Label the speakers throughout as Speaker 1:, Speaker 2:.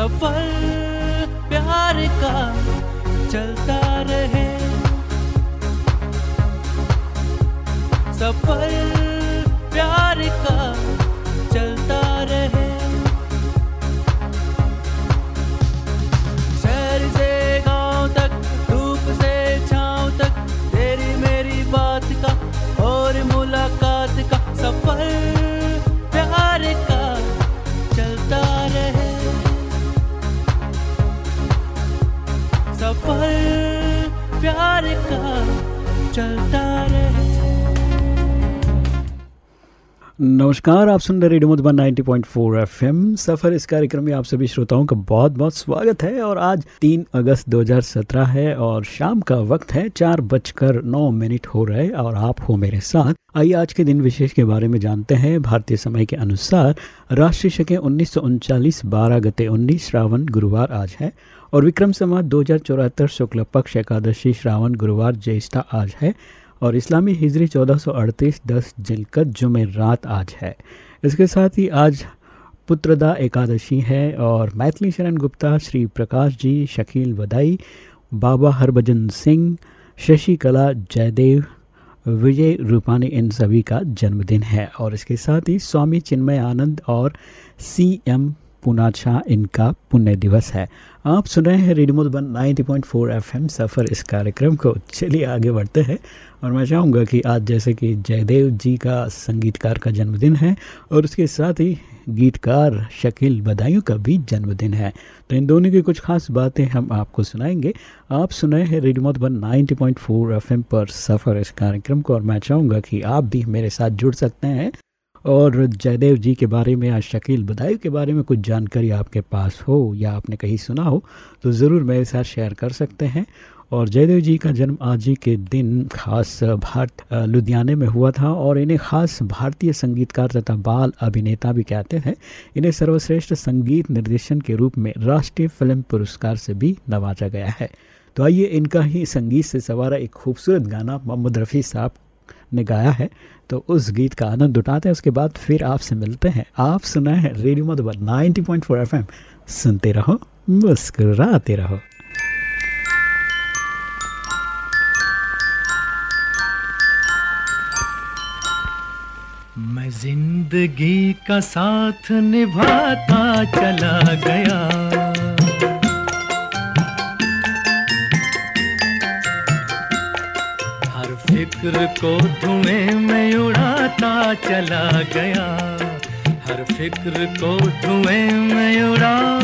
Speaker 1: सफ़र प्यार का चलता रहे। सफ़र
Speaker 2: नमस्कार, आप सुन रहे रेडियो मधुबन 90.4 एफएम। सफ़र इस कार्यक्रम में आप सभी श्रोताओं का बहुत बहुत स्वागत है और आज 3 अगस्त 2017 है और शाम का वक्त है, चार बजकर नौ मिनट हो रहे और आप हो मेरे साथ। आइए आज के दिन विशेष के बारे में जानते हैं। भारतीय समय के अनुसार राष्ट्रीय शके उन्नीस सौ उनचालीस, बारह गते उन्नीस श्रावण गुरुवार आज है और विक्रम समाज दो हज़ार चौहत्तर शुक्ल पक्ष एकादशी, श्रावण गुरुवार ज्येष्ठा आज है। और इस्लामी हिजरी 1438 दस जिलकत जुमे रात आज है। इसके साथ ही आज पुत्रदा एकादशी है और मैथिली शरण गुप्ता, श्री प्रकाश जी, शकील वदाई, बाबा हरभजन सिंह शशिकला जयदेव, विजय रूपानी, इन सभी का जन्मदिन है। और इसके साथ ही स्वामी चिन्मय आनंद और सी एम पुनाछा इनका पुण्य दिवस है। आप सुन रहे हैं रेडियो मधुबन 90.4 एफएम, सफ़र इस कार्यक्रम को। चलिए आगे बढ़ते हैं और मैं चाहूँगा कि आज जैसे कि जयदेव जी का संगीतकार का जन्मदिन है और उसके साथ ही गीतकार शकील बदायूं का भी जन्मदिन है। तो इन दोनों की कुछ खास बातें हम आपको सुनाएँगे। आप सुनाए हैं रेडियो मधुबन 90.4 एफएम पर सफ़र इस कार्यक्रम को और मैं चाहूँगा कि आप भी मेरे साथ जुड़ सकते हैं। और जयदेव जी के बारे में या शकील बदायूं के बारे में कुछ जानकारी आपके पास हो या आपने कहीं सुना हो तो ज़रूर मेरे साथ शेयर कर सकते हैं। और जयदेव जी का जन्म आज ही के दिन खास भारत लुधियाने में हुआ था और इन्हें खास भारतीय संगीतकार तथा बाल अभिनेता भी कहते हैं। इन्हें सर्वश्रेष्ठ संगीत निर्देशन के रूप में राष्ट्रीय फ़िल्म पुरस्कार से भी नवाजा गया है। तो आइए इनका ही संगीत से सवारा एक खूबसूरत गाना, मोहम्मद रफ़ी साहब ने गाया है तो उस गीत का आनंद उठाते हैं। उसके बाद फिर आपसे मिलते हैं। आप सुना है रेडियो मधुबन 90.4 एफएम। सुनते रहो, मुस्कुराते रहो।
Speaker 1: मैं ज़िंदगी का साथ निभाता चला गया। फ़िक्र को धुएँ में उड़ाता चला गया। हर फ़िक्र को धुएँ में उड़ा।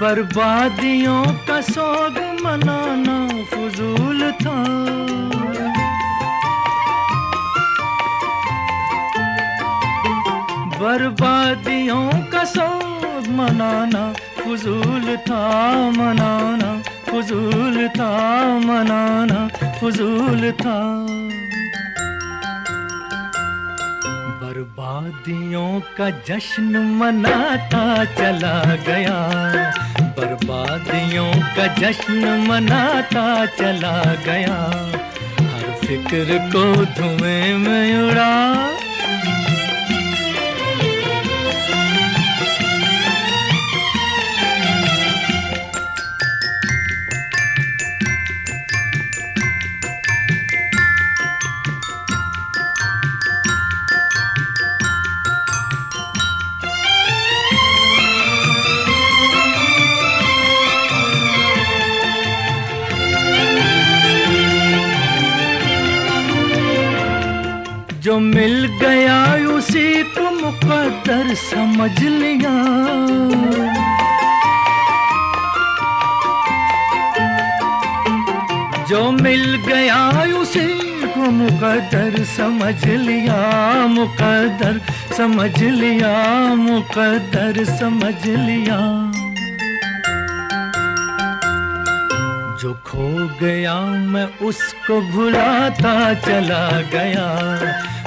Speaker 1: बर्बादियों का सोग मनाना फजूल था। बर्बादियों का सोग मनाना, फजूल था मनाना, फजूल था मनाना, फजूल था। बर्बादियों का जश्न मनाता चला गया, बर्बादियों का जश्न मनाता चला गया। हर फ़िक्र को धुएँ में उड़ा जो मिल गया उसी को मुकद्दर समझ लिया। जो मिल गया उसी को मुकद्दर समझ लिया, मुकद्दर समझ लिया, मुकद्दर समझ लिया। जो खो गया मैं उसको भुलाता चला गया।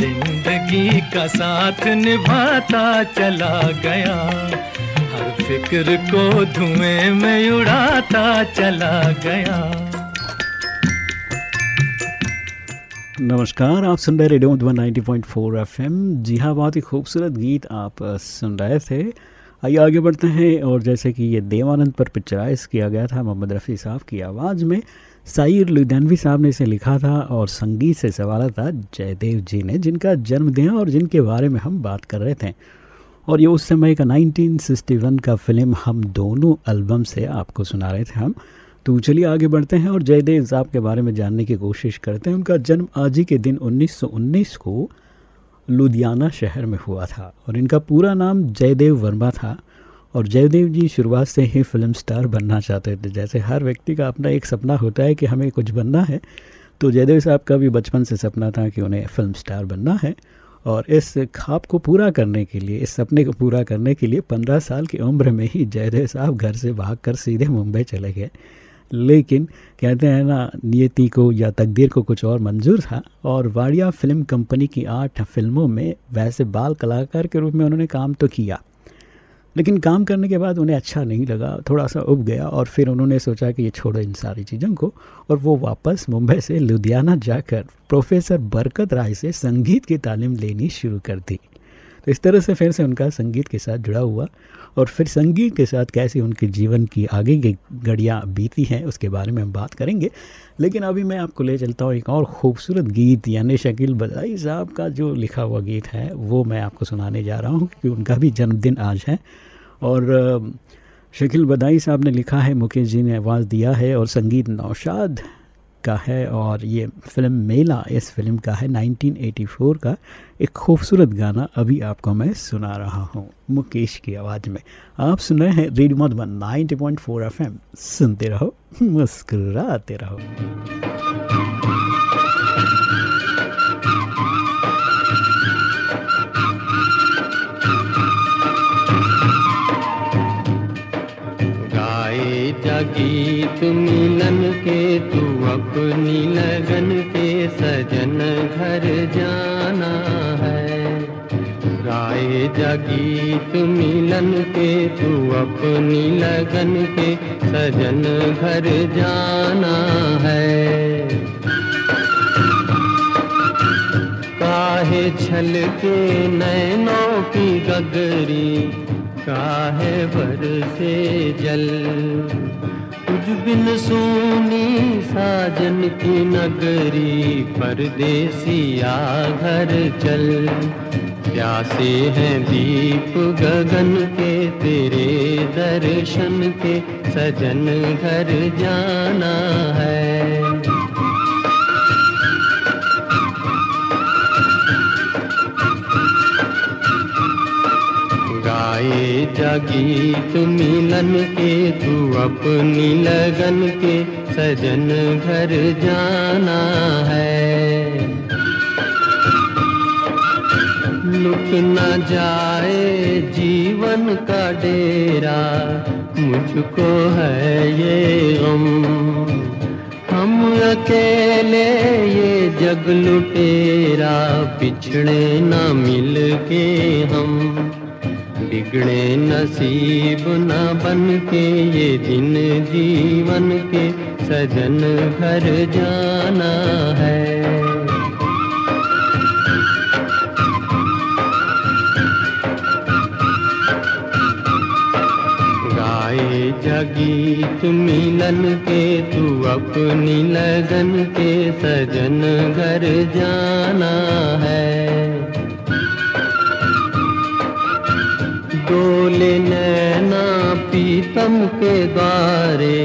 Speaker 1: ज़िंदगी का साथ निभाता चला गया। हर फ़िक्र को धुएँ में उड़ाता चला गया।
Speaker 2: नमस्कार, आप सुन रहे रेडियो मधुबन 90.4 एफएम। जी हाँ बहुत ही खूबसूरत गीत आप सुन रहे थे। आइए आगे बढ़ते हैं और जैसे कि ये देवानंद पर पिक्चराइज किया गया था, मोहम्मद रफ़ी साहब की आवाज़ में। साइर लुधियानवी साहब ने इसे लिखा था और संगीत से सवाला था जयदेव जी ने, जिनका जन्मदिन और जिनके बारे में हम बात कर रहे थे। और ये उस समय का 1961 का फ़िल्म हम दोनों एल्बम से आपको सुना रहे थे हम। तो चलिए आगे बढ़ते हैं और जयदेव साहब के बारे में जानने की कोशिश करते हैं। उनका जन्म आज ही के दिन 1919 को लुधियाना शहर में हुआ था और इनका पूरा नाम जयदेव वर्मा था। और जयदेव जी शुरुआत से ही फ़िल्म स्टार बनना चाहते थे। जैसे हर व्यक्ति का अपना एक सपना होता है कि हमें कुछ बनना है तो जयदेव साहब का भी बचपन से सपना था कि उन्हें फ़िल्म स्टार बनना है और इस खाब को पूरा करने के लिए, इस सपने को पूरा करने के लिए पंद्रह साल की उम्र में ही जयदेव साहब घर से भागकर सीधे मुंबई चले गए। लेकिन कहते हैं ना, नियति को या तकदीर को कुछ और मंजूर था और वाड़िया फ़िल्म कंपनी की आठ फ़िल्मों में वैसे बाल कलाकार के रूप में उन्होंने काम तो किया। लेकिन काम करने के बाद उन्हें अच्छा नहीं लगा, थोड़ा सा उब गया और फिर उन्होंने सोचा कि ये छोड़ो इन सारी चीज़ों को और वो वापस मुंबई से लुधियाना जाकर प्रोफेसर बरकत राय से संगीत की तालीम लेनी शुरू कर दी। तो इस तरह से फिर से उनका संगीत के साथ जुड़ा हुआ और फिर संगीत के साथ कैसे उनके जीवन की आगे की घड़ियाँ बीती हैं, उसके बारे में हम बात करेंगे। लेकिन अभी मैं आपको ले चलता हूँ एक और खूबसूरत गीत, यानी शकील बदाई साहब का जो लिखा हुआ गीत है, वो मैं आपको सुनाने जा रहा हूँ, क्योंकि उनका भी जन्मदिन आज है। और शकील बदाई साहब ने लिखा है, मुकेश जी ने आवाज़ दिया है और संगीत नौशाद का है और ये फ़िल्म मेला इस फ़िल्म का है 1984 का। एक खूबसूरत गाना अभी आपको मैं सुना रहा हूँ, मुकेश की आवाज़ में। आप सुन रहे हैं रेडियो मधुबन 90.4 एफएम। सुनते रहो, मुस्कुराते रहो।
Speaker 3: के अपनी लगन के सजन घर जाना है। गाए जगीत मिलन के तू अपनी लगन के सजन घर जाना है। काहे छल के नैनों की गगरी, काहे भर से जल। तुझ बिन सोनी साजन की नगरी परदेसिया घर चल। प्यासे हैं दीप गगन के, तेरे दर्शन के, सजन घर जाना है। गाए जगीत मिलन के, तू अपनी लगन के सजन घर जाना है। लुट न जाए जीवन का डेरा, मुझको है ये गम। हम अकेले ये जग लुटेरा, पिछड़े न मिल के हम। बिगड़े नसीब न बन के ये दिन जीवन के सजन घर जाना है। गीत मिलन के, तू अपनी लगन के सजन घर जाना है। डोले नैना पीतम के द्वारे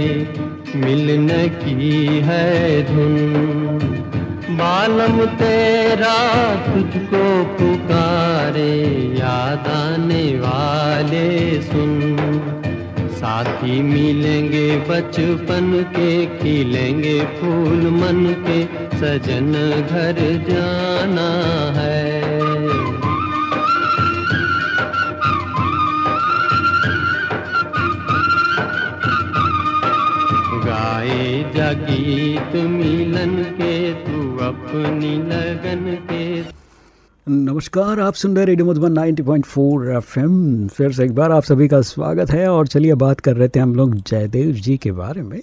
Speaker 3: मिलने की है धुन। बालम तेरा तुझको पुकारे याद आने वाले सुन। साथी मिलेंगे बचपन के, खिलेंगे फूल मन के, सजन घर जाना है। मिलन के, तू अपनी लगन के।
Speaker 2: नमस्कार, आप सुन रहे रेडियो मधुबन 90.4 एफएम। फिर से एक बार आप सभी का स्वागत है, और चलिए बात कर रहे थे हम लोग जयदेव जी के बारे में।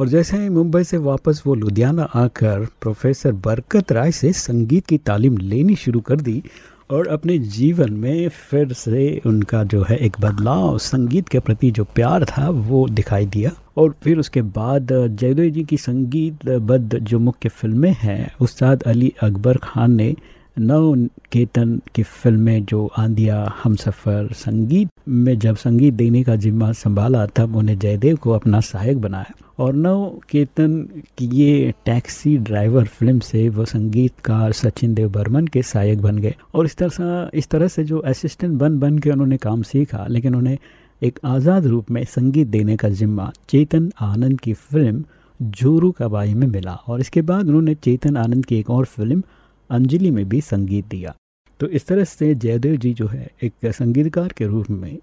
Speaker 2: और जैसे ही मुंबई से वापस वो लुधियाना आकर प्रोफेसर बरकत राय से संगीत की तालीम लेनी शुरू कर दी और अपने जीवन में फिर से उनका जो है एक बदलाव, संगीत के प्रति जो प्यार था, वो दिखाई दिया। और फिर उसके बाद जयदेव जी की संगीत बद्ध जो मुख्य फ़िल्में हैं, उस्ताद अली अकबर खान ने नव केतन की फ़िल्में जो आंदिया हम सफ़र संगीत में जब संगीत देने का जिम्मा संभाला, तब उन्हें जयदेव को अपना सहायक बनाया। और नव केतन की ये टैक्सी ड्राइवर फ़िल्म से वो संगीतकार सचिन देव बर्मन के सहायक बन गए। और इस तरह इस तरह से जो असिस्टेंट बन बन के उन्होंने काम सीखा, लेकिन उन्हें एक आज़ाद रूप में संगीत देने का जिम्मा चेतन आनंद की फ़िल्म जोरू कबाई में मिला। और इसके बाद उन्होंने चेतन आनंद की एक और फ़िल्म अंजलि में भी संगीत दिया। तो इस तरह से जयदेव जी जो है एक संगीतकार के रूप में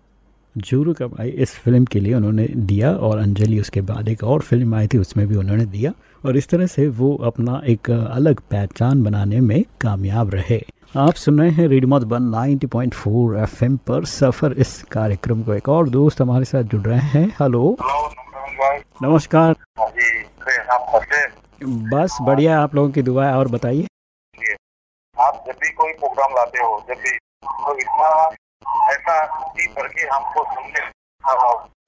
Speaker 2: जोरू कबाई इस फ़िल्म के लिए उन्होंने दिया और अंजलि उसके बाद एक और फ़िल्म आई थी उसमें भी उन्होंने दिया। और इस तरह से वो अपना एक अलग पहचान बनाने में कामयाब रहे। आप सुन रहे हैं रेडियो मधुबन 90.4 एफएम पर सफ़र। इस कार्यक्रम को एक और दोस्त हमारे साथ जुड़ रहे हैं। हेलो। नमस्कार बस बढ़िया आप लोगों की दुआ और बताइए।
Speaker 4: आप जब भी कोई प्रोग्राम लाते हो जब भी तो इतना ऐसा जी भर के हमको सुनने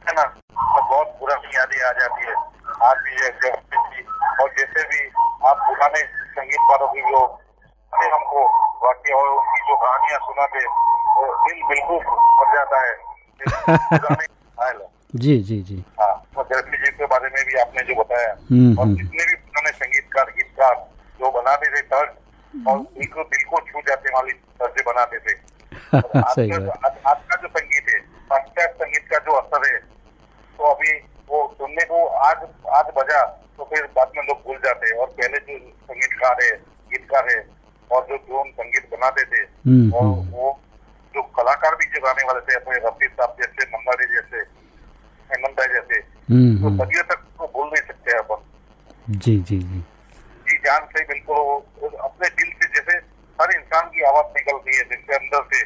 Speaker 4: है ना? तो बहुत पुरानी यादें आ जाती है। आप भी जैसे और जैसे भी आप पुराने संगीतकारों की जो हमको वाक्य और उनकी जो कहानियाँ सुनाते तो दिल बिल्कुल भर जाता है।
Speaker 2: जी जी जी।
Speaker 4: हाँ तो जैसे जी के बारे में भी आपने जो बताया। और जितने भी पुराने संगीतकार गीतकार जो बनाते थे तर्ज और बिल्कुल दिल को छू जाते वाली तर्ज बनाते थे। आज का जो संगीत है पाश्चात्य संगीत का जो असर है तो अभी वो सुनने को आज आज बजा तो फिर बाद में लोग भूल जाते हैं। और पहले जो संगीतकार है गीतकार है और जो ड्रोन संगीत बनाते थे और वो जो कलाकार भी जो गाने वाले थे अपने रफी साहब जैसे मंदारी जैसे हेमंत जैसे तो सदियों तक तो भूल नहीं सकते अपन।
Speaker 2: जी जी जी।
Speaker 4: जी जान से बिल्कुल अपने दिल से जैसे हर इंसान की आवाज़ निकलती है जिसके अंदर से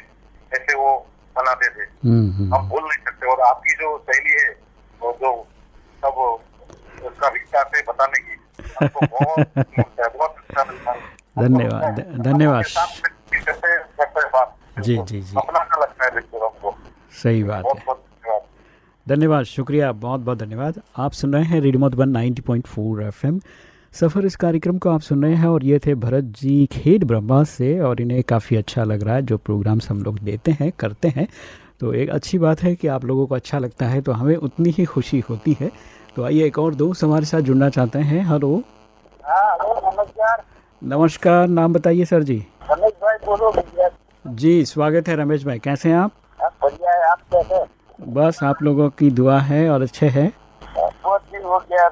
Speaker 4: हम भूल नहीं सकते और आपकी जो शैली है वो जो सब उसका विस्तार से बताने की अच्छा
Speaker 2: धन्यवाद धन्यवाद। जी जी जी।
Speaker 4: अपना लगता है बिल्कुल हमको।
Speaker 2: सही बात है। धन्यवाद। शुक्रिया बहुत बहुत धन्यवाद। आप सुन रहे हैं रेडियो मधुबन 90.4 एफएम। सफ़र इस कार्यक्रम को आप सुन रहे हैं और ये थे भरत जी खेड ब्रह्मा से और इन्हें काफ़ी अच्छा लग रहा है जो प्रोग्राम्स हम लोग देते हैं करते हैं। तो एक अच्छी बात है कि आप लोगों को अच्छा लगता है तो हमें उतनी ही खुशी होती है। तो आइए एक और दोस्त हमारे साथ जुड़ना चाहते हैं। हेलो।
Speaker 4: नमस्कार।
Speaker 2: नमस्कार नाम बताइए सर जी।
Speaker 4: रमेश भाई बोलो
Speaker 2: जी स्वागत है रमेश भाई। कैसे हैं आप?
Speaker 4: बढ़िया है। आप कैसे
Speaker 2: बस आप लोगों की दुआ है और अच्छे है।
Speaker 4: बहुत दिन हो गया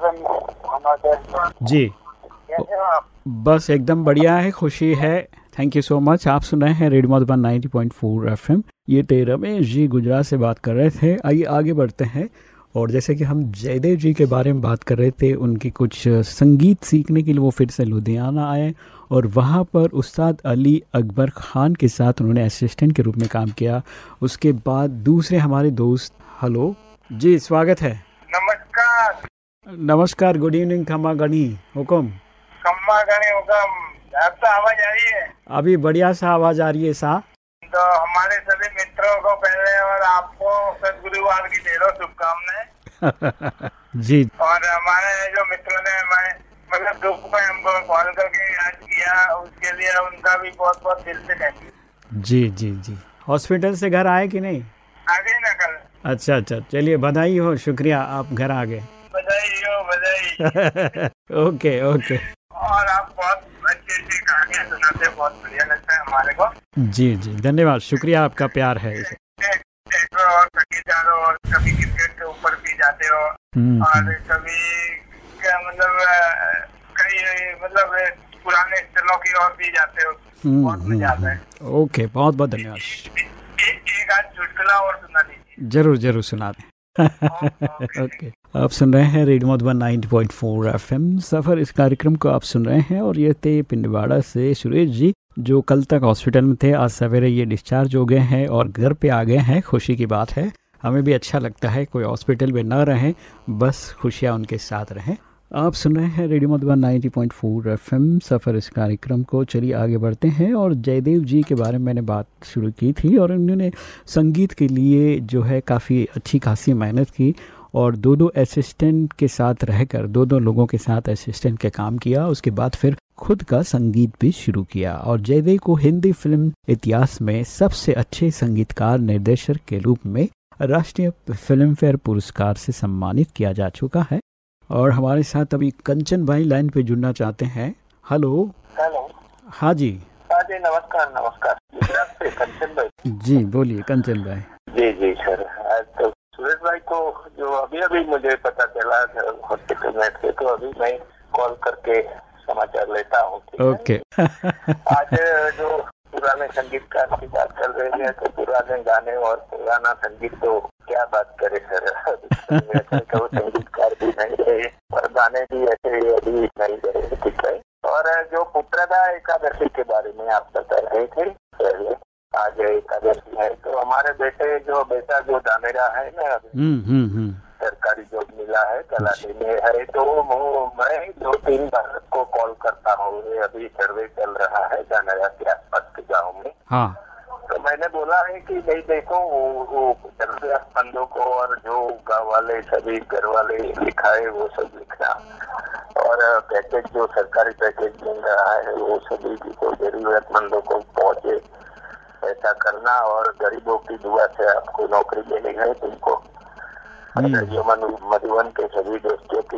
Speaker 2: जी।
Speaker 4: कैसे हो आप?
Speaker 2: बस एकदम बढ़िया है खुशी है। थैंक यू सो मच आप सुन रहे हैं रेडियो मधुबन 90.4 एफएम। ये थे रमेश जी गुजरात से बात कर रहे थे। आइए आगे बढ़ते हैं। और जैसे कि हम जयदेव जी के बारे में बात कर रहे थे उनकी कुछ संगीत सीखने के लिए वो फिर से लुधियाना आए और वहाँ पर उस्ताद अली अकबर ख़ान के साथ उन्होंने असिस्टेंट के रूप में काम किया। उसके बाद दूसरे हमारे दोस्त हेलो जी स्वागत है।
Speaker 4: नमस्कार।
Speaker 2: नमस्कार गुड इवनिंग खम्मा गणी हुकुम।
Speaker 4: खम्मा गणी हुकुम। आपका आवाज़ आ रही है?
Speaker 2: अभी बढ़िया सा आवाज़ आ रही है सा
Speaker 4: तो हमारे सभी मित्रों को पहले और आपको सदगुरुवार की ढेरों शुभकामनाएँ।
Speaker 2: जी।
Speaker 5: और हमारे जो मित्रों ने हमारे मतलब दुख में हमको कॉल करके याद किया उसके लिए उनका भी बहुत बहुत दिल से थैंक यू
Speaker 2: जी जी जी। हॉस्पिटल से घर आए कि नहीं?
Speaker 5: आ गए ना कल।
Speaker 2: अच्छा अच्छा। चलिए बधाई हो शुक्रिया आप घर आ गए।
Speaker 5: बधाई हो बधाई।
Speaker 2: Okay okay.
Speaker 5: और आप बहुत अच्छी सुनाते हो बहुत बढ़िया लगता है हमारे को
Speaker 2: जी जी. धन्यवाद. शुक्रिया आपका प्यार है
Speaker 5: और हो और कभी क्रिकेट के ऊपर भी जाते हो
Speaker 2: हम्म,
Speaker 5: और
Speaker 2: हम्म,
Speaker 5: कभी क्या मतलब कई मतलब पुराने स्थलों की ओर भी जाते हो
Speaker 2: हम्म,
Speaker 5: बहुत मज़ा आता है।
Speaker 2: हम्म, ओके बहुत बहुत धन्यवाद.
Speaker 5: एक एक आध चुटकुला और सुना दीजिए।
Speaker 2: ज़रूर ज़रूर सुना दें। ओके। आप सुन रहे हैं रेडियो मधुबन 90.4 एफएम। सफ़र, इस कार्यक्रम को आप सुन रहे हैं और ये थे पिंडवाड़ा से सुरेश जी, जो कल तक हॉस्पिटल में थे। आज सवेरे ये डिस्चार्ज हो गए हैं और घर पे आ गए हैं। खुशी की बात है। हमें भी अच्छा लगता है कोई हॉस्पिटल में ना रहें, बस खुशियाँ उनके साथ रहें। आप सुन रहे हैं रेडियो मधुबन 90.4 एफएम। सफ़र, इस कार्यक्रम को चलिए आगे बढ़ते हैं और जयदेव जी के बारे में मैंने बात शुरू की थी और उन्होंने संगीत के लिए जो है काफ़ी अच्छी खासी मेहनत की और दो दो असिस्टेंट के साथ रहकर दो दो लोगों के साथ असिस्टेंट के काम किया उसके बाद फिर खुद का संगीत भी शुरू किया। और जयदेव को हिंदी फ़िल्म इतिहास में सबसे अच्छे संगीतकार निर्देशक के रूप में राष्ट्रीय फ़िल्म फेयर पुरस्कार से सम्मानित किया जा चुका है। और हमारे साथ अभी कंचन भाई लाइन पे जुड़ना चाहते हैं। हेलो।
Speaker 5: हेलो।
Speaker 2: हाँ जी।
Speaker 5: हाँ जी नमस्कार नमस्कार। कंचन भाई।
Speaker 2: जी बोलिए कंचन भाई।
Speaker 5: जी जी सर। सुरेश भाई को जो अभी अभी मुझे पता चला हॉस्पिटल में थे तो अभी मैं कॉल करके समाचार लेता हूँ?
Speaker 2: ओके
Speaker 5: आज जो पुराने संगीतकार की बात कर रहे हैं तो पुराने गाने और पुराना संगीत तो क्या बात करे सर तो संगीतकार भी नहीं रहे और गाने भी ऐसे अभी नहीं रहे ठीक है और जो पुत्रदा एकादशी के बारे में आप बता रहे थे पहले आज एकादशी है। तो हमारे बेटे जो बेटा जो दामेरा है ना
Speaker 2: हम्म हम्म हम्म।
Speaker 5: सरकारी जॉब मिला है तलाशी में है तो मैं दो तीन बार को कॉल करता हूँ। अभी सर्वे चल रहा है जानया के आसपास के गाँव में।
Speaker 2: हाँ।
Speaker 5: तो मैंने बोला है कि नहीं देखो वो वो जरूरतमंदों को और जो गाँव वाले सभी घर वाले लिखा है वो सब लिखना और पैकेज जो सरकारी पैकेज मिल रहा है वो सभी को जरूरतमंदों को पहुँचे। ऐसा करना और गरीबों की दुआ से आपको नौकरी मिली है तुमको मधुबन के सभी दोस्तों की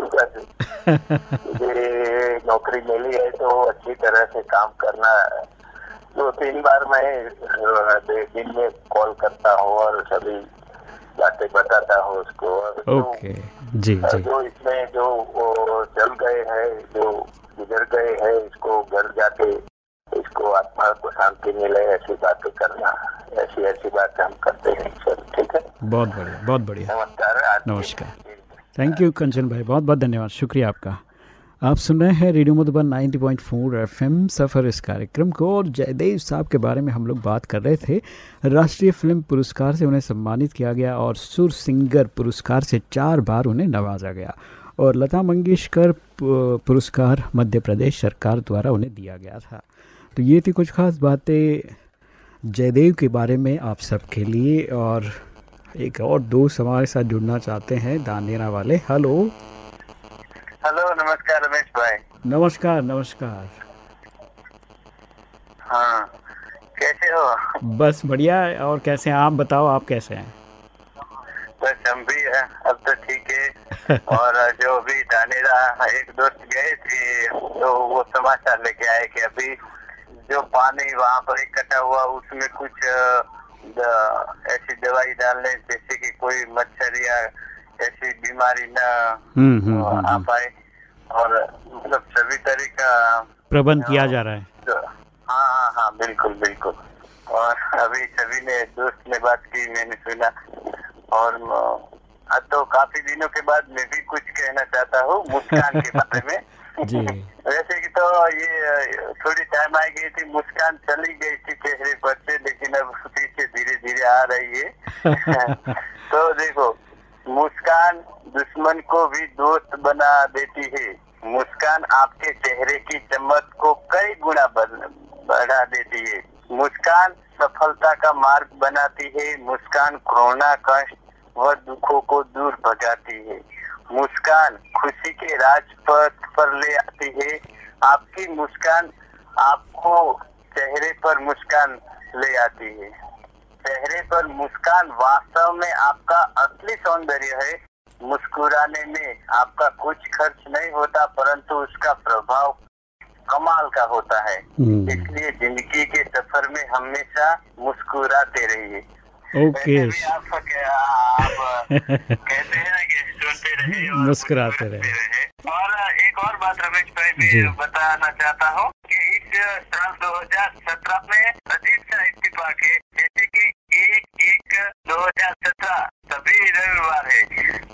Speaker 5: दुआ से। नौकरी मिली है तो अच्छी तरह से काम करना दो तीन बार मैं दिन में कॉल करता हूँ और सभी बातें बताता हूँ उसको। और जो-
Speaker 2: ओके। जी जी।
Speaker 5: जो इसमें जो चल गए हैं जो गुजर गए हैं इसको घर जाके इसको आत्मा को शांति मिले ऐसी बातें करना ऐसी ऐसी बातें हम करते हैं सर ठीक है?
Speaker 2: बहुत बढ़िया बहुत बढ़िया।
Speaker 5: नमस्कार
Speaker 2: नमस्कार। थैंक यू कंचन भाई बहुत बहुत धन्यवाद शुक्रिया आपका। आप सुन रहे हैं रेडियो मधुबन 90.4 एफएम सफ़र इस कार्यक्रम को और जयदेव साहब के बारे में हम लोग बात कर रहे थे। राष्ट्रीय फ़िल्म पुरस्कार से उन्हें सम्मानित किया गया और सुर सिंगर पुरस्कार से चार बार उन्हें नवाजा गया। और लता मंगेशकर पुरस्कार मध्य प्रदेश सरकार द्वारा उन्हें दिया गया था। तो ये थी कुछ खास बातें जयदेव के बारे में आप सबके लिए और एक और दोस्त हमारे साथ जुड़ना चाहते हैं दानेरा वाले। हेलो।
Speaker 5: हेलो नमस्कार रमेश भाई।
Speaker 2: नमस्कार नमस्कार।
Speaker 5: हाँ कैसे हो?
Speaker 2: बस बढ़िया और कैसे हैं? आप बताओ आप कैसे हैं?
Speaker 5: बस हम भी हैं, अब तो ठीक है। और जो अभी दानेरा एक दोस्त गए थे तो वो समाचार लेके आए कि अभी जो पानी वहाँ पर इकट्ठा हुआ उसमें कुछ ऐसी दवाई डालने जैसे कि कोई मच्छर या ऐसी बीमारी न
Speaker 2: हम्म, हम्म, हम्म,
Speaker 5: आ। पाए। और मतलब सभी तरह का
Speaker 2: प्रबंध किया जा रहा है।
Speaker 5: तो हाँ हाँ हाँ बिल्कुल बिल्कुल। और अभी सभी ने दोस्त ने बात की मैंने सुना। और अब तो काफ़ी दिनों के बाद मैं भी कुछ कहना चाहता हूँ मुस्कान के बारे में।
Speaker 2: जी।
Speaker 5: वैसे कि तो ये थोड़ी टाइम आई गई थी मुस्कान चली गई थी चेहरे पर से लेकिन अब खुशी पीछे धीरे धीरे आ रही है। तो देखो मुस्कान दुश्मन को भी दोस्त बना देती है। मुस्कान आपके चेहरे की चमक को कई गुना बढ़ा देती है। मुस्कान सफलता का मार्ग बनाती है। मुस्कान कोरोना कष्ट वह दुखों को दूर भगाती है। मुस्कान खुशी के राजपथ पर ले आती है। आपकी मुस्कान आपको चेहरे पर मुस्कान ले आती है। चेहरे पर मुस्कान वास्तव में आपका असली सौंदर्य है। मुस्कुराने में आपका कुछ खर्च नहीं होता परंतु उसका प्रभाव कमाल का होता है।
Speaker 2: हम्म।
Speaker 5: इसलिए ज़िंदगी के सफ़र में हमेशा मुस्कुराते रहिए।
Speaker 2: ओके।
Speaker 5: कहते हैं ना कि सुनते
Speaker 2: मुस्कुराते रहे।
Speaker 5: और एक और बात रमेश भाई मैं बताना चाहता हूँ कि इस साल 2017 में अजीब सा इत्तेफाक है जैसे कि एक एक 2017 सभी रविवार है।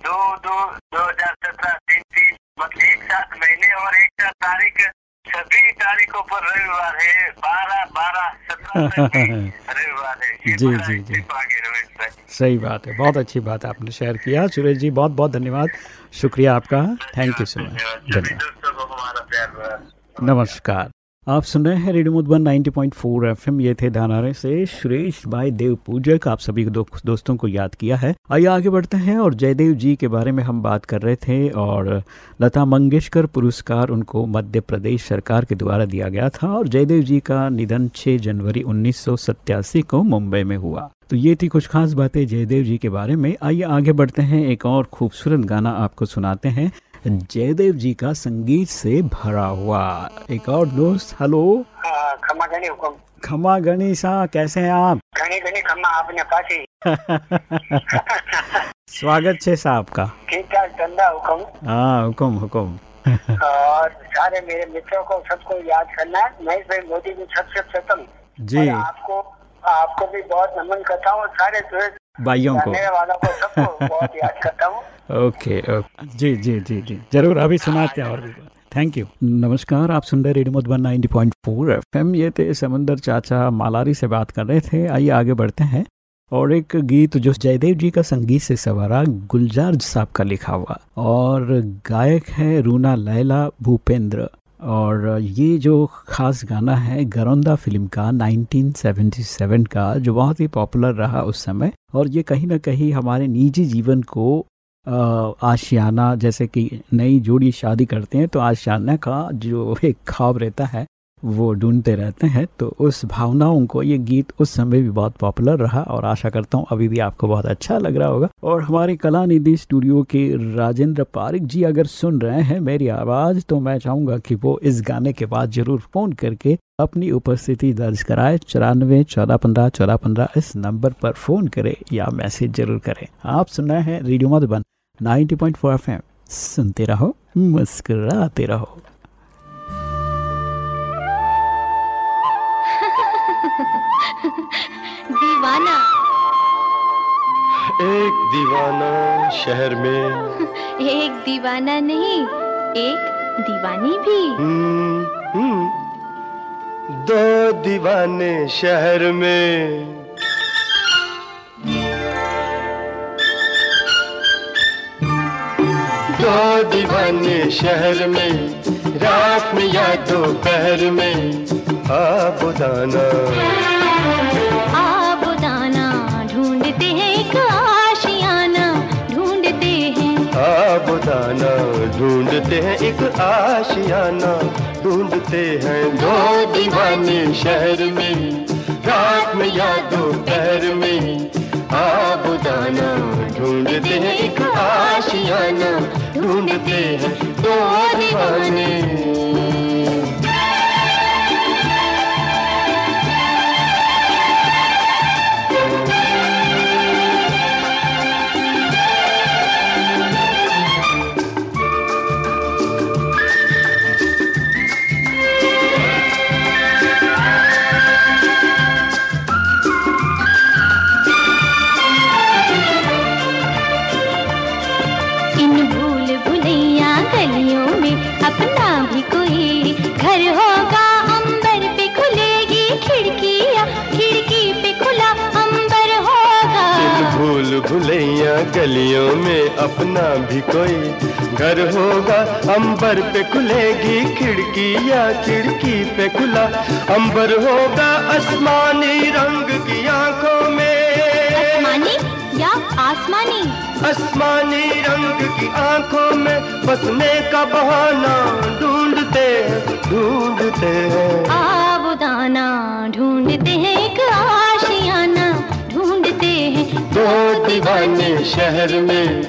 Speaker 5: दो दो 2017 तीन तीन मतलब एक साथ महीने और एक साथ तारीख सभी तारीखों पर रविवार है। बारह बारह सत्रह रविवार है।
Speaker 2: जी, जी, जी।
Speaker 5: इत्तेफाक है रमेश भाई
Speaker 2: सही बात है, बहुत अच्छी बात आपने शेयर किया। सुरेश जी बहुत बहुत धन्यवाद। शुक्रिया आपका। थैंक यू सो मच धन्यवाद। नमस्कार। आप सुन रहे हैं रेडियो मधुबन 90.4 एफएम। ये थे धानारे से सुरेश भाई देव पूजक। आप सभी दो, दोस्तों को याद किया है। आइए आगे बढ़ते हैं और जयदेव जी के बारे में हम बात कर रहे थे और लता मंगेशकर पुरस्कार उनको मध्य प्रदेश सरकार के द्वारा दिया गया था और जयदेव जी का निधन 6 जनवरी उन्नीस सौ सतासी को मुंबई में हुआ। तो ये थी कुछ खास बातें जयदेव जी के बारे में। आइए आगे बढ़ते हैं। एक और खूबसूरत गाना आपको सुनाते हैं। जयदेव जी का संगीत से भरा हुआ। एक और दोस्त हेलो।
Speaker 5: हाँ, हुकुम।
Speaker 2: खमा गणेशा कैसे हैं आप?
Speaker 5: घनी घनी खम्मा आपने पासी।
Speaker 2: स्वागत है साहब आपका
Speaker 5: ठीक ठाक धंधा हुकुम।
Speaker 2: हाँ हुकुम हुकुम।
Speaker 5: और सारे मेरे मित्रों को सबको याद करना है। महेश भाई मोदी जी सबसे प्रथम।
Speaker 2: जी।
Speaker 5: आपको आपको भी बहुत नमन करता हूँ सारे दोस्त
Speaker 2: भाइयों को।
Speaker 5: बहुत याद करता हूँ।
Speaker 2: Okay okay. जी जी जी जी। ज़रूर अभी सुनाते हैं और भी। थैंक यू नमस्कार आप सुन रहे रेडियो मधुबन 90.4 एफएम ये थे समंदर चाचा मालारी से बात कर रहे थे। आइए आगे बढ़ते हैं। और एक गीत जो जयदेव जी का संगीत से सवारा गुलजार साहब का लिखा हुआ। और गायक है रूना लैला भूपेंद्र। और ये जो खास गाना है, गरौंदा फ़िल्म का 1977 का, जो बहुत ही पॉपुलर रहा उस समय। और ये कहीं ना कहीं हमारे निजी जीवन को आशियाना, जैसे कि नई जोड़ी शादी करते हैं तो आशियाना का जो एक ख्वाब रहता है वो ढूंढते रहते हैं तो उस भावनाओं को ये गीत उस समय भी बहुत पॉपुलर रहा और आशा करता हूँ अभी भी आपको बहुत अच्छा लग रहा होगा। और हमारे कला निधि स्टूडियो के राजेंद्र पारिक जी अगर सुन रहे हैं मेरी आवाज़ तो मैं चाहूँगा कि वो इस गाने के बाद ज़रूर फ़ोन करके अपनी उपस्थिति दर्ज कराए। चौरानवे, चौदह पंद्रह चौदह पंद्रह इस नंबर पर फ़ोन करें या मैसेज ज़रूर करें। आप सुन रहे हैं रेडियो मधुबन, नाइनटी पॉइंट सुनते रहो, मुस्कुराते रहो।
Speaker 6: दीवाना।
Speaker 7: एक दीवाना शहर में।
Speaker 6: एक दीवाना नहीं एक दीवानी भी।
Speaker 7: हम्म, हम्म, दो दीवाने शहर में। दो दीवाने शहर में रात में या दोपहर में। आबुदाना।
Speaker 6: आबुदाना ढूंढते हैं एक आशियाना। ढूंढते हैं
Speaker 7: दो दीवाने शहर में, रात में या दोपहर में। आबुदाना, ढूंढते हैं एक आशियाना। ढूंढते हैं दो दीवाने।
Speaker 6: गलियों में अपना भी कोई घर होगा। अंबर पे खुलेगी खिड़की
Speaker 7: या खिड़की पे खुला। अंबर होगा आसमानी रंग की आँखों में।
Speaker 6: आसमानी या आसमानी?
Speaker 7: आसमानी रंग की आँखों में बसने का बहाना ढूंढते हैं ढूंढते हैं।
Speaker 6: आबुदाना ढूंढते हैं
Speaker 7: दो दीवाने शहर में,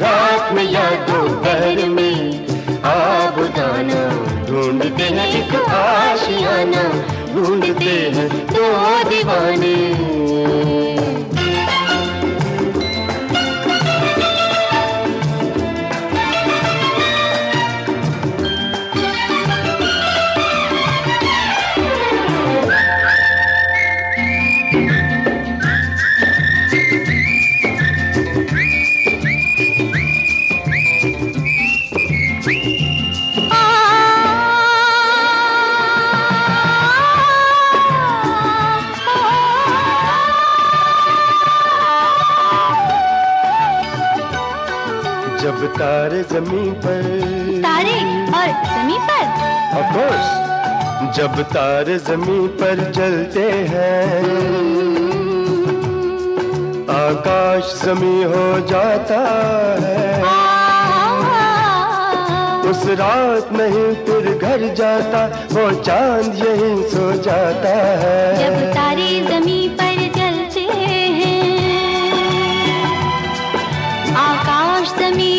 Speaker 7: रात में या दोपहर में। आप जाना ढूंढते हैं, एक आशियाना ढूंढते हैं दो दीवाने। तारे ज़मीन पर।
Speaker 6: तारे और ज़मीन पर?
Speaker 7: Of course, जब तारे ज़मीन पर जलते हैं आकाश जमी हो जाता है। उस रात नहीं फिर घर जाता वो चाँद यहीं सो जाता है।
Speaker 6: जब तारे जमी पर जलते हैं आकाश जमी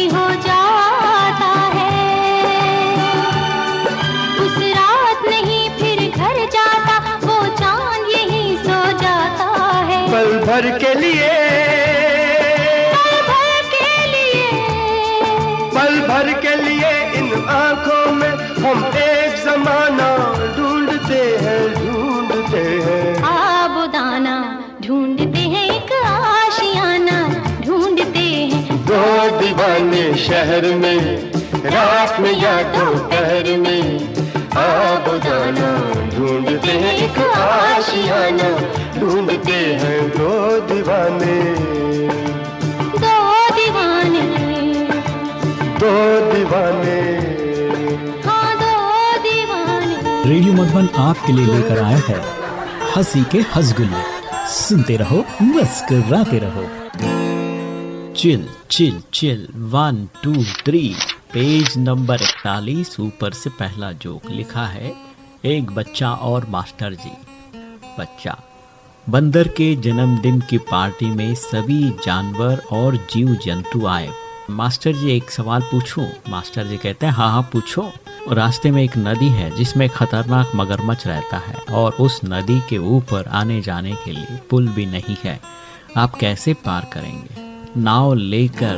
Speaker 7: दीवाने शहर में रात में या दोपहर में आबुदाना ढूंढते हैं एक आशियाना ढूंढते हैं दो दीवाने।
Speaker 6: दो दीवाने।
Speaker 7: दो दीवाने।
Speaker 6: हाँ दो दीवाने।
Speaker 2: रेडियो मधुबन आपके लिए लेकर आया है। हँसी के हंसगुल्ले। सुनते रहो मुस्कुराते रहो। Chill. Chill chill one two three page number इकतालीस, ऊपर से पहला जोक लिखा है, एक बच्चा और मास्टर जी। बच्चा, बंदर के जन्मदिन की पार्टी में सभी जानवर और जीव जंतु आए। मास्टर जी, एक सवाल पूछूँ? मास्टर जी कहते हैं हाँ हाँ पूछो। रास्ते में एक नदी है, जिसमें खतरनाक मगरमच्छ रहता है और उस नदी के ऊपर आने जाने के लिए पुल भी नहीं है। आप कैसे पार करेंगे? नाव लेकर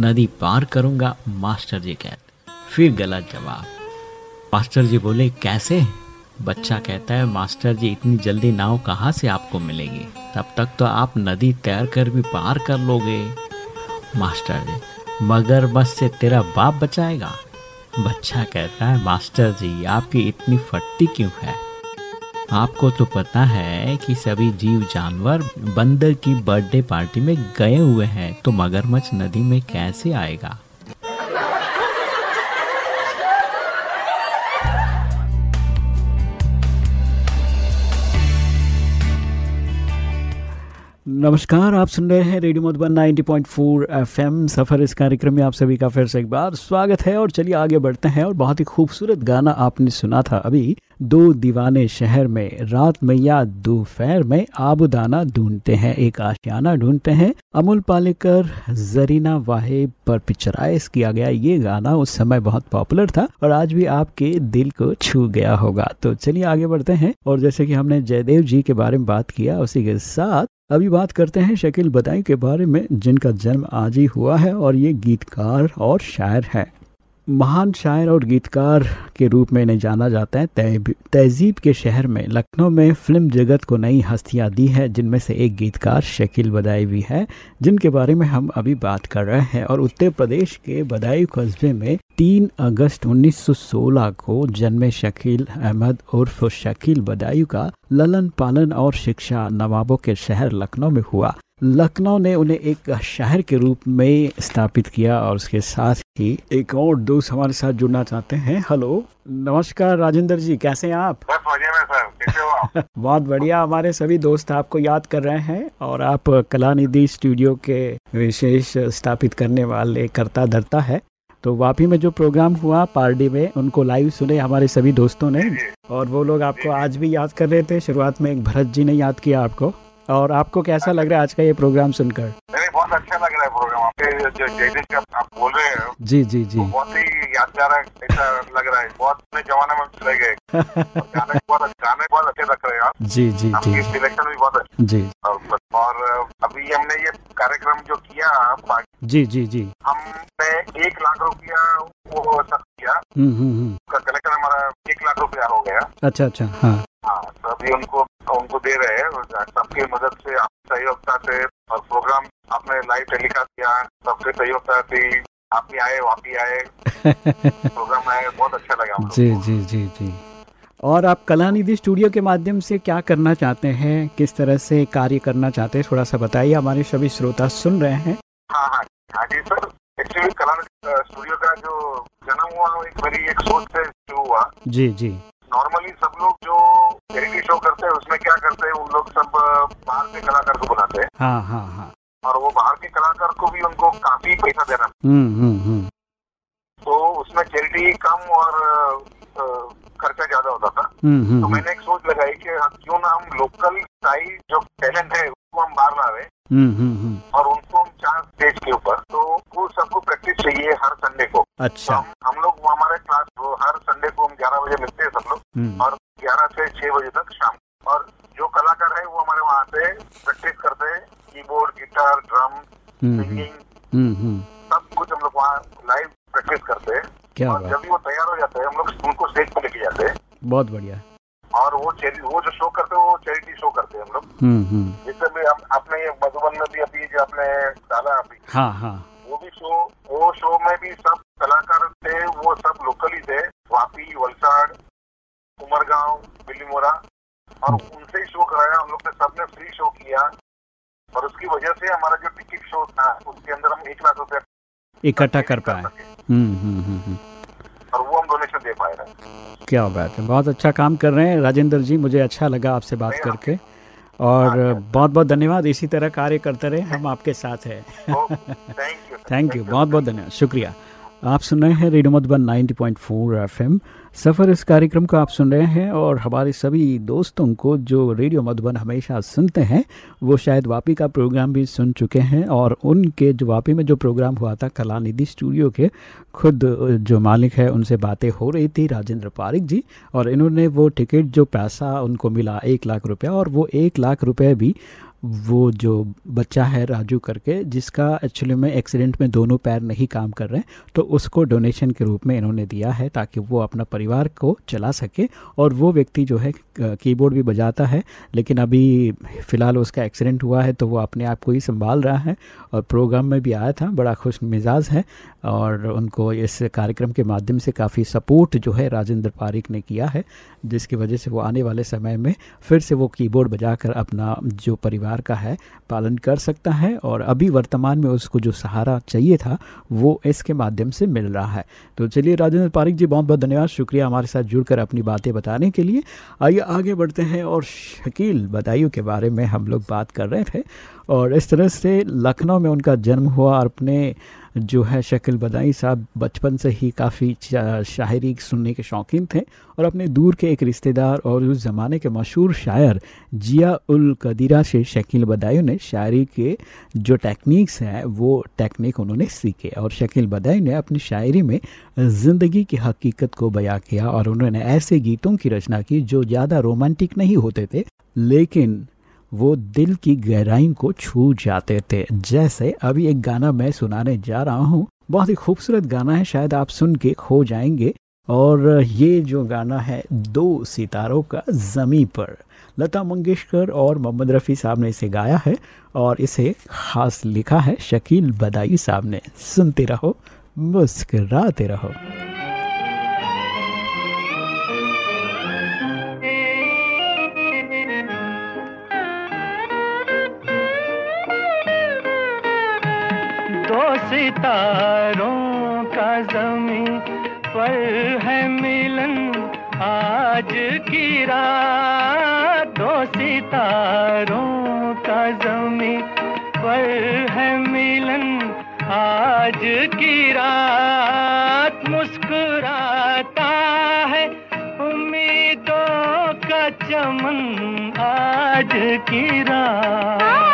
Speaker 2: नदी पार करूँगा, मास्टर जी कहते फिर गलत जवाब, मास्टर जी बोले, कैसे? बच्चा कहता है, मास्टर जी, इतनी जल्दी नाव कहाँ से आपको मिलेगी? तब तक तो आप नदी तैर कर भी पार कर लोगे। मास्टर जी, मगर बस से तेरा बाप बचाएगा? बच्चा कहता है, मास्टर जी, आपकी इतनी फट्टी क्यों है? आपको तो पता है कि सभी जीव जानवर बंदर की बर्थडे पार्टी में गए हुए हैं तो मगरमच्छ नदी में कैसे आएगा? नमस्कार, आप सुन रहे हैं रेडियो मधुबन 90.4 एफएम। सफ़र इस कार्यक्रम में आप सभी का फिर से एक बार स्वागत है और चलिए आगे बढ़ते हैं और बहुत ही खूबसूरत गाना आपने सुना था अभी। दो दीवाने शहर में, रात में या दोपहर में आबुदाना ढूंढते हैं, एक आशियाना ढूंढते हैं। अमूल पालेकर, जरीना वाहिब पर पिक्चराइज किया गया। ये गाना उस समय बहुत पॉपुलर था और आज भी आपके दिल को छू गया होगा। तो चलिए आगे बढ़ते हैं और जैसे कि हमने जयदेव जी के बारे में बात किया, उसी के साथ अभी बात करते हैं शकील बदाई के बारे में, जिनका जन्म आज ही हुआ है और ये गीतकार और शायर है। महान शायर और गीतकार के रूप में इन्हें जाना जाता है। तहजीब के शहर में, लखनऊ में फ़िल्म जगत को नई हस्तियाँ दी है, जिनमें से एक गीतकार शकील बदाई भी है, जिनके बारे में हम अभी बात कर रहे हैं। और उत्तर प्रदेश के बदायूं कस्बे में 3 अगस्त 1916 को जन्मे शकील अहमद उर्फ़ शकील बदायूं का ललन पालन और शिक्षा नवाबों के शहर लखनऊ में हुआ। लखनऊ ने उन्हें एक शहर के रूप में स्थापित किया और उसके साथ ही एक और दोस्त हमारे साथ जुड़ना चाहते हैं। हेलो नमस्कार राजेंद्र जी कैसे हैं आप?
Speaker 4: बस मज़े में सर कैसे हो आप?
Speaker 2: बहुत बढ़िया हमारे सभी दोस्त आपको याद कर रहे हैं और आप कला निधि स्टूडियो के विशेष स्थापित करने वाले करता धरता है। तो वापी में जो प्रोग्राम हुआ पार्टी में उनको लाइव सुने हमारे सभी दोस्तों ने और वो लोग आपको आज भी याद कर रहे थे। शुरुआत में एक भरत जी ने याद किया आपको। और आपको कैसा लग रहा है आज का ये प्रोग्राम सुनकर?
Speaker 4: बहुत अच्छा लग रहा है प्रोग्राम आपके जो जयदीप का आप बोल रहे हैं।
Speaker 2: जी जी जी।
Speaker 4: वो बहुत ही यादगार ऐसा लग रहा है। बहुत अपने जमाने में चले गए। गाने बहुत गाने बहुत अच्छे लग रहे हैं आप।
Speaker 2: जी जी जी
Speaker 4: सिलेक्शन भी बहुत अच्छा।
Speaker 2: जी।
Speaker 4: और, और अभी हमने ये कार्यक्रम जो किया
Speaker 2: जी जी जी।
Speaker 4: हमने एक लाख रुपया वो सब किया।
Speaker 2: हम्म हम्म हम्म।
Speaker 4: उसका कलेक्शन हमारा एक लाख रुपया हो गया।
Speaker 2: अच्छा अच्छा हाँ।
Speaker 4: हाँ तो अभी उनको उनको दे रहे हैं और सबकी मदद से आपकी सहयोगता से और प्रोग्राम आपने लाइव टेलीकास्ट किया सबसे सहयोगता थी आप भी आए आप भी आए प्रोग्राम आए बहुत अच्छा लगा
Speaker 2: जी जी जी जी। और आप कलानिधि स्टूडियो के माध्यम से क्या करना चाहते हैं? किस तरह से कार्य करना चाहते हैं? थोड़ा सा बताइए हमारे सभी श्रोता सुन रहे हैं।
Speaker 4: हाँ हाँ हाँ जी सर। एक्चुअली कला स्टूडियो का जो जन्म हुआ एक मेरी एक सोच से शुरू हुआ।
Speaker 2: जी जी।
Speaker 4: नॉर्मली सब लोग जो चैरिटी शो करते हैं उसमें क्या करते हैं उन लोग सब बाहर के कलाकार को बुलाते हैं।
Speaker 2: हाँ हाँ हाँ।
Speaker 4: और वो बाहर के कलाकार को भी उनको काफ़ी पैसा देना।
Speaker 2: हम्म हम्म हम्म।
Speaker 4: तो उसमें चैरिटी कम और खर्चा ज़्यादा होता था।
Speaker 2: हम्म
Speaker 4: तो
Speaker 2: हम्म।
Speaker 4: मैंने एक सोच लगाई कि हाँ, क्यों ना हम लोकल स्थायी जो टैलेंट है उसको हम बाहर लावे
Speaker 2: हम्म हम्म हम्म।
Speaker 4: और उनको हम चाह स्टेज के ऊपर। तो वो सबको प्रैक्टिस चाहिए हर संडे को। तो
Speaker 2: अच्छा।
Speaker 4: हम हम लोग वो हमारे क्लास वो हर संडे को हम ग्यारह बजे मिलते हैं सब लोग।
Speaker 2: हम्म।
Speaker 4: और ग्यारह से छह बजे तक शाम। और जो कलाकार है वो हमारे वहाँ से प्रैक्टिस करते हैं। Keyboard guitar drum
Speaker 2: hmm
Speaker 4: singing
Speaker 2: hmm hmm.
Speaker 4: सब कुछ हम लोग वहाँ लाइव प्रैक्टिस करते हैं।
Speaker 2: क्या
Speaker 4: और
Speaker 2: बात?
Speaker 4: जब भी वो तैयार हो जाते हैं हम लोग उनको स्टेज पर लेके जाते हैं।
Speaker 2: बहुत बढ़िया।
Speaker 4: और वो चैरि वो जो शो करते हैं वो चैरिटी शो करते हैं हम लोग।
Speaker 2: हम्म हम्म।
Speaker 4: जिससे भी हम अपने मधुबन में भी अभी जो आपने डाला अभी
Speaker 2: हाँ हाँ।
Speaker 4: वो भी शो वो शो में भी सब कलाकार थे वो सब लोकल ही थे वापी वलसाड़ उमरगांव बिलीमोरा और उनसे ही शो कराया हम लोग ने सबने फ्री शो किया। और उसकी वजह से हमारा जो टिकट शो था उसके अंदर हम एक लाख रुपया
Speaker 2: इकट्ठा कर पाए। हम्म हम्म हम्म हम्म।
Speaker 4: और वो हम डोनेशन दे पाए रहे
Speaker 2: क्या बात है बहुत अच्छा काम कर रहे हैं। राजेंद्र जी मुझे अच्छा लगा आपसे बात करके। और बहुत बहुत धन्यवाद। इसी तरह कार्य करते रहे हम आपके साथ हैं।
Speaker 4: थैंक यू
Speaker 2: थैंक यू बहुत बहुत धन्यवाद। शुक्रिया। आप सुन रहे हैं रेडियो मधुबन 90.4 एफएम। सफ़र इस कार्यक्रम को आप सुन रहे हैं और हमारे सभी दोस्तों को जो रेडियो मधुबन हमेशा सुनते हैं, वो शायद वापी का प्रोग्राम भी सुन चुके हैं और उनके जो वापी में जो प्रोग्राम हुआ था, कलानिधि स्टूडियो के, खुद जो मालिक है, उनसे बातें हो रही थी राजेंद्र पारिक जी और इन्होंने वो टिकट जो पैसा उनको मिला एक लाख रुपया और वो एक लाख रुपये भी वो जो बच्चा है राजू करके, जिसका एक्चुअली में एक्सीडेंट में दोनों पैर नहीं काम कर रहे तो उसको डोनेशन के रूप में इन्होंने दिया है ताकि वो अपना परिवार को चला सके और वो व्यक्ति जो है कीबोर्ड भी बजाता है, लेकिन अभी फ़िलहाल उसका एक्सीडेंट हुआ है तो वो अपने आप को ही संभाल रहा है और प्रोग्राम में भी आया था, बड़ा खुश मिजाज है और उनको इस कार्यक्रम के माध्यम से काफ़ी सपोर्ट जो है राजेंद्र पारिक ने किया है, जिसकी वजह से वो आने वाले समय में फिर से वो कीबोर्ड बजाकर अपना जो परिवार का है, पालन कर सकता है और अभी वर्तमान में उसको जो सहारा चाहिए था, वो इसके माध्यम से मिल रहा है। तो चलिए राजेंद्र पारिक जी बहुत बहुत धन्यवाद। शुक्रिया हमारे साथ जुड़कर अपनी बातें बताने के लिए। आइए, आगे बढ़ते हैं और शकील बदायूं के बारे में हम लोग बात कर रहे थे। और इस तरह से लखनऊ में उनका जन्म हुआ और अपने जो है शकील बदाई साहब बचपन से ही काफ़ी शायरी सुनने के शौकीन थे और अपने दूर के एक रिश्तेदार और उस ज़माने के मशहूर शायर जिया उल कदीरा से शकील बदायूं ने शायरी के जो टेक्निक्स हैं, वो टेक्निक उन्होंने सीखे और शकील बदाई ने अपनी शायरी में ज़िंदगी की हकीकत को बयां किया और उन्होंने ऐसे गीतों की रचना की जो ज़्यादा रोमांटिक नहीं होते थे, लेकिन वो दिल की गहराई को छू जाते थे। जैसे अभी एक गाना मैं सुनाने जा रहा हूँ। बहुत ही खूबसूरत गाना है, शायद आप सुन के खो जाएँगे। और ये जो गाना है, दो सितारों का ज़मी पर। लता मंगेशकर और मोहम्मद रफ़ी साहब ने इसे गाया है और इसे खास लिखा है शकील बदाई साहब ने। सुनते रहो, मुस्कराते रहो।
Speaker 1: सितारों का जमी पर है मिलन। आज की रात दो सितारों का जमी पर है मिलन। आज की रात मुस्कुराता है। उम्मीदों का चमन आज की रात।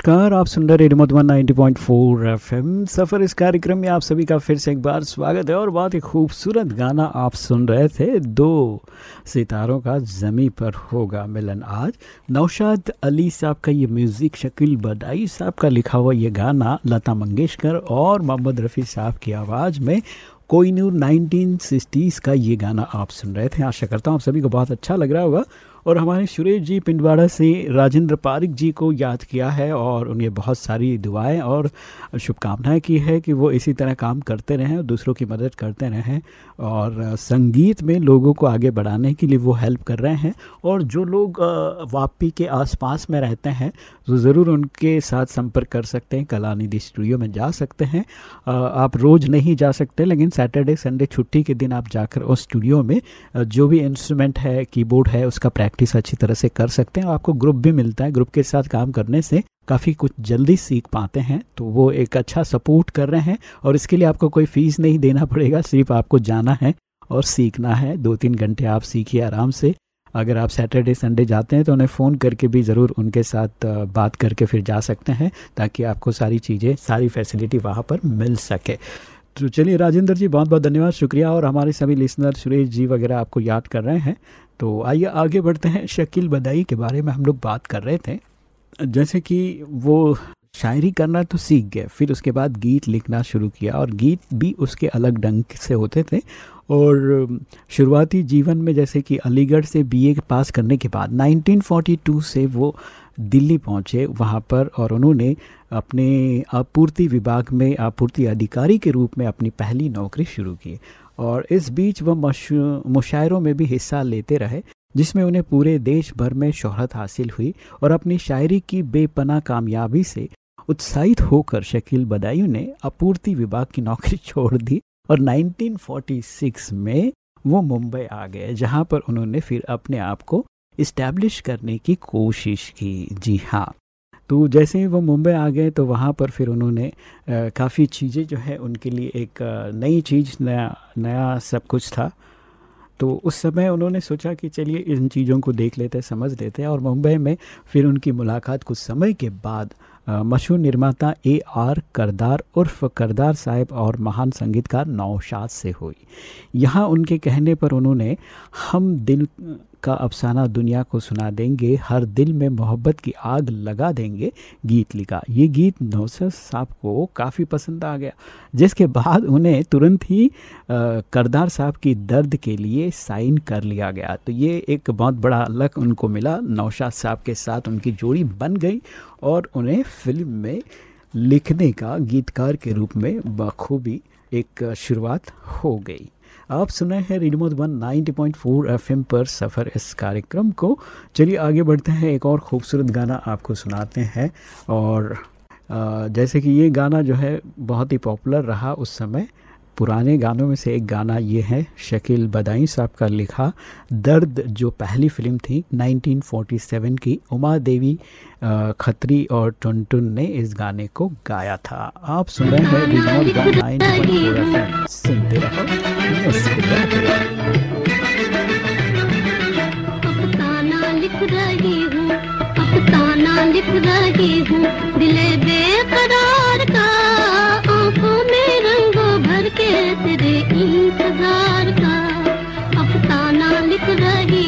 Speaker 2: नमस्कार, आप सुन रहे रेडियो मधुबन 90.4 एफएम। सफ़र इस कार्यक्रम में आप सभी का फिर से एक बार स्वागत है और बहुत ही खूबसूरत गाना आप सुन रहे थे। दो सितारों का ज़मी पर होगा मिलन आज। नौशाद अली साहब का ये म्यूज़िक, शकील बदाई साहब का लिखा हुआ ये गाना, लता मंगेशकर और मोहम्मद रफ़ी साहब की आवाज़ में कोई नूर नाइनटीन का ये गाना आप सुन रहे थे। आशा करता हूँ आप सभी को बहुत अच्छा लग रहा होगा। और हमारे सुरेश जी पिंडवाड़ा से राजेंद्र पारिक जी को याद किया है और उन्हें बहुत सारी दुआएँ और शुभकामनाएँ की है कि वो इसी तरह काम करते रहें और दूसरों की मदद करते रहें और संगीत में लोगों को आगे बढ़ाने के लिए वो हेल्प कर रहे हैं और जो लोग वापी के आसपास में रहते हैं तो ज़रूर उनके साथ संपर्क कर सकते हैं, कलानिधि स्टूडियो में जा सकते हैं। आप रोज़ नहीं जा सकते, लेकिन सैटरडे, संडे छुट्टी के दिन आप जाकर उस स्टूडियो में जो भी इंस्ट्रूमेंट है, कीबोर्ड है, उसका अच्छी तरह से कर सकते हैं और आपको ग्रुप भी मिलता है। ग्रुप के साथ काम करने से काफ़ी कुछ जल्दी सीख पाते हैं। तो वो एक अच्छा सपोर्ट कर रहे हैं और इसके लिए आपको कोई फ़ीस नहीं देना पड़ेगा, सिर्फ़ आपको जाना है और सीखना है। दो तीन घंटे आप सीखिए आराम से। अगर आप सैटरडे संडे जाते हैं तो उन्हें फ़ोन करके भी ज़रूर उनके साथ बात करके फिर जा सकते हैं ताकि आपको सारी चीज़ें, सारी फैसिलिटी वहाँ पर मिल सके। तो चलिए राजेंद्र जी, बहुत बहुत धन्यवाद, शुक्रिया। और हमारे सभी लिसनर सुरेश जी वगैरह आपको याद कर रहे हैं। तो आइए आगे बढ़ते हैं। शकील बदाई के बारे में हम लोग बात कर रहे थे। जैसे कि वो शायरी करना तो सीख गए, फिर उसके बाद गीत लिखना शुरू किया और गीत भी उसके अलग ढंग से होते थे। और शुरुआती जीवन में जैसे कि अलीगढ़ से बीए पास करने के बाद 1942 से वो दिल्ली पहुँचे, वहाँ पर और उन्होंने अपने आपूर्ति विभाग में, आपूर्ति अधिकारी के रूप में अपनी पहली नौकरी शुरू की और इस बीच वह मुशायरों में भी हिस्सा लेते रहे, जिसमें उन्हें पूरे देश भर में शोहरत हासिल हुई और अपनी शायरी की बेपना कामयाबी से उत्साहित होकर शकील बदायूं ने आपूर्ति विभाग की नौकरी छोड़ दी और 1946 में वो मुंबई आ गए, जहाँ पर उन्होंने फिर अपने आप को इस्टेब्लिश करने की कोशिश की। जी हाँ। तो जैसे ही वो मुंबई आ गए तो वहाँ पर फिर उन्होंने काफ़ी चीज़ें जो है उनके लिए एक नई चीज़, नया नया सब कुछ था। तो उस समय उन्होंने सोचा कि चलिए इन चीज़ों को देख लेते समझ लेते और मुंबई में फिर उनकी मुलाकात कुछ समय के बाद मशहूर निर्माता ए आर करदार उर्फ़ करदार साहब और महान संगीतकार नौशाद से हुई। यहाँ उनके कहने पर उन्होंने, हम दिल का अफसाना दुनिया को सुना देंगे, हर दिल में मोहब्बत की आग लगा देंगे, गीत लिखा। ये गीत नौसर साहब को काफ़ी पसंद आ गया, जिसके बाद उन्हें तुरंत ही करदार साहब की दर्द के लिए साइन कर लिया गया। तो ये एक बहुत बड़ा लक उनको मिला, नौशाद साहब के साथ उनकी जोड़ी बन गई और उन्हें फ़िल्म में लिखने का गीतकार के रूप में बखूबी एक शुरुआत हो गई। आप सुन रहे हैं रेडियो वन 90.4 एफएम पर सफ़र इस कार्यक्रम को। चलिए आगे बढ़ते हैं। एक और ख़ूबसूरत गाना आपको सुनाते हैं और जैसे कि ये गाना जो है बहुत ही पॉपुलर रहा उस समय पुराने गानों में से एक गाना ये है, शकील बदाई साहब का लिखा, दर्द जो पहली फ़िल्म थी 1947 की उमा देवी खत्री और टुनटुन ने इस गाने को गाया था। आप सुन रहे हैं लिख रही हूँ दिले बेकरार इंतज़ार का अफसाना लिख रही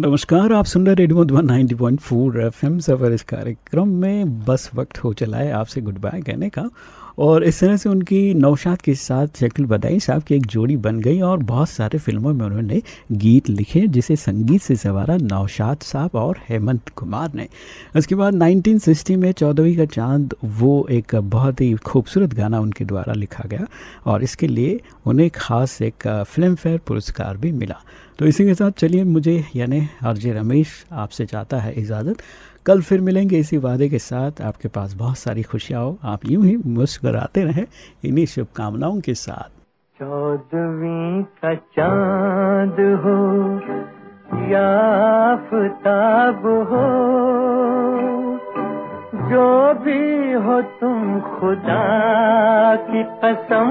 Speaker 2: नमस्कार, आप सुन रहे रेडियो मधुबन 90.4 एफएम। सफ़र इस कार्यक्रम में बस वक्त हो चला है आपसे गुड बाय कहने का। और इस तरह से उनकी नौशाद के साथ शकील बदाई साहब की एक जोड़ी बन गई और बहुत सारे फ़िल्मों में उन्होंने गीत लिखे, जिसे संगीत से सवारा नौशाद साहब और हेमंत कुमार ने। उसके बाद 1960 में चौदहवीं का चाँद, वो एक बहुत ही खूबसूरत गाना उनके द्वारा लिखा गया और इसके लिए उन्हें खास एक फ़िल्म फेयर पुरस्कार भी मिला। तो इसी के साथ चलिए, मुझे यानी आरजे रमेश आपसे चाहता है इजाज़त। कल फिर मिलेंगे इसी वादे के साथ। आपके पास बहुत सारी खुशियाँ हो। आप यूँ ही मुस्कराते रहें। इन्हीं शुभकामनाओं के साथ।
Speaker 1: चौदवी का चाँद हो याफ्ताब हो, जो भी हो तुम खुदा की कसम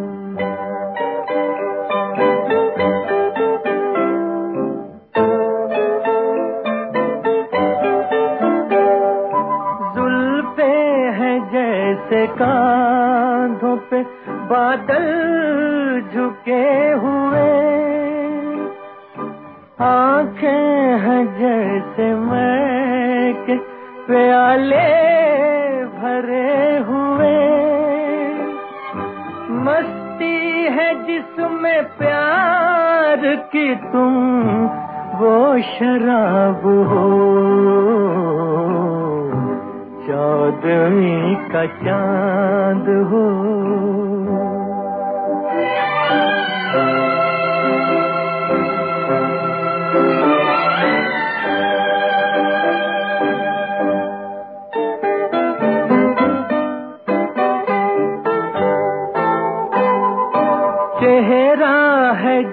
Speaker 1: के हुए। आँखें हैं जैसे मैं प्याले भरे हुए। मस्ती है जिसमें प्यार की तुम, वो शराब हो। चौदवी का चाँद हो।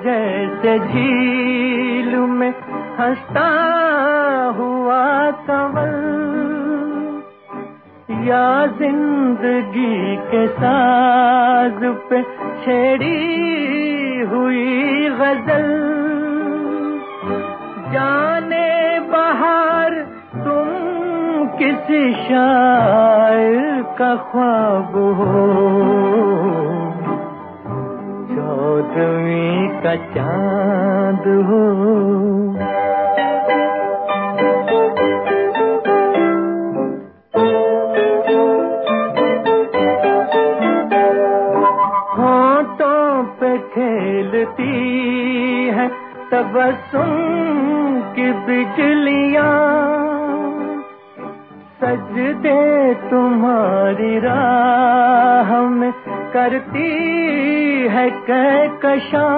Speaker 1: जैसे झील में हंसता हुआ कंवल। या ज़िंदगी के साज पे छेड़ी हुई गज़ल। जाने बाहर तुम किसी शायर का ख्वाब हो। चौदवी का चाँद हो। बिजलियाँ सजदे तुम्हारी राह में करती है कहकशा।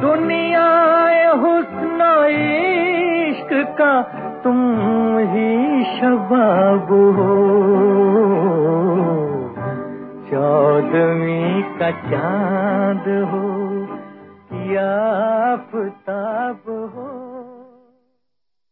Speaker 1: दुनिया हुस्न इश्क का तुम ही शबाब हो। चौदवी का चाँद हो। या आफताब हो।